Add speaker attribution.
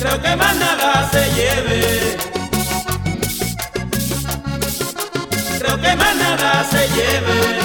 Speaker 1: Creo que más nada se lleve. Creo que más nada se lleve.